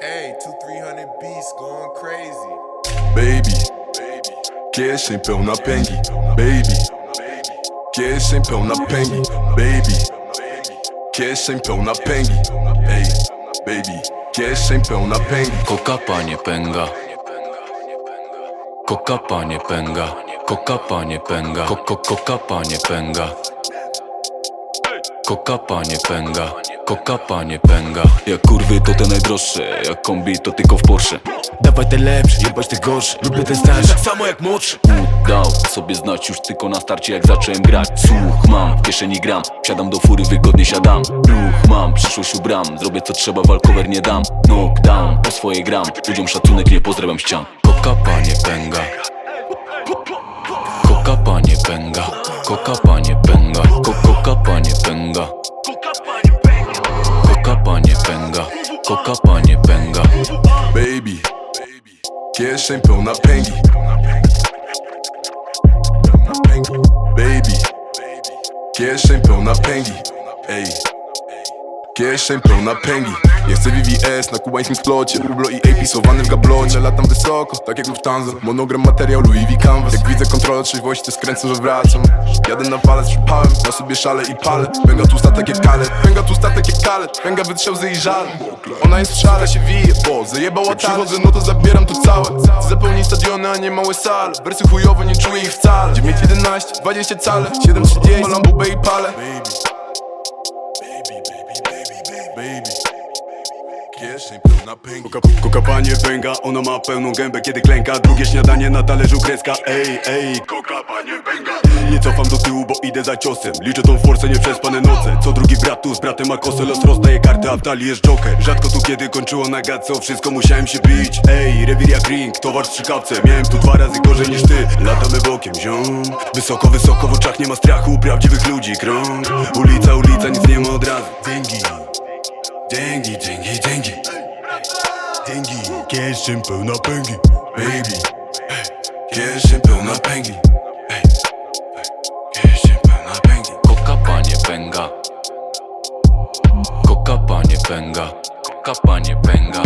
two, three hundred beats going crazy. Baby, kieszeń pełna pęgi Baby, kieszeń pełna pęgi Baby, kieszeń pełna pęgi Ej, baby, kieszeń pełna pęgi Koka panie pęga. Koka panie pęga. Koka panie pęga. Koko koka panie pęga Koka panie pęga. Koka panie pęga. Jak kurwy to te najdroższe. Jak kombi to tylko w Porsche. Dawaj te lepsze, jebać te gorsze. Lubię ten starszy, tak samo jak młodszy. Dał sobie znać już tylko na starcie jak zacząłem grać. Słuch mam, w kieszeni gram. Wsiadam do fury, wygodnie siadam. Ruch mam, przyszłość ubram. Zrobię co trzeba, walkover nie dam. Knockdown, po swoje gram. Ludziom szacunek, nie pozdrawiam ścian. Koka panie pęga. Koka panie pęga. Koka panie pęga pęga Koka panie pęga Baby, kieszeń pełna pęgi Baby, kieszeń pełna pęgi Ej, kieszeń pełna pęgi. Nie chcę VVS na kubańskim splocie. Rublo i AP sowany w gablocie. Latam wysoko, tak jak Lufthansa. Monogram materiał Louis V Canvas. Jak widzę kontrolę trzeźwości, to skręcę, że wracam. Jadę na palec, przypałem, na sobie szale i palę. Pęga tłusta tak jak kalet, pęga tłusta tak jak kalet Pęga wytrzał z jej żal. Ona jest w szale, się wije, bo zajebała przychodzę, no to zabieram to całe. Chcę zapełnić stadiony, a nie małe sale. Wersy chujowo, nie czuję ich wcale. 911, 20 cale. 730, Lambo i palę Baby, kieszeń pełna pęgi Koka, panie węga, ona ma pełną gębę kiedy klęka. Drugie śniadanie na talerzu kreska. Ej, ej, koka panie węga. Nie cofam do tyłu, bo idę za ciosem. Liczę tą forsę, nieprzespane noce. Co drugi brat tu z bratem ma kosę Los rozdaje. Karty, a w talii jest joker. Rzadko tu kiedy kończyło na gadce wszystko musiałem się bić. Ej, rewir jak ring, towar w strzykawce Miałem tu dwa razy gorzej niż ty. Latamy bokiem, ziom. Wysoko, wysoko, w oczach nie ma strachu. Prawdziwych ludzi, krąg. Ulica, ulica, Dzięki, dzięki, dzięki Dzięki, kieszeń pełna pęgi Baby, kieszeń pełna pęgi kieszeń pełna pęgi Koka panie pęga Koka panie pęga Koka panie pęga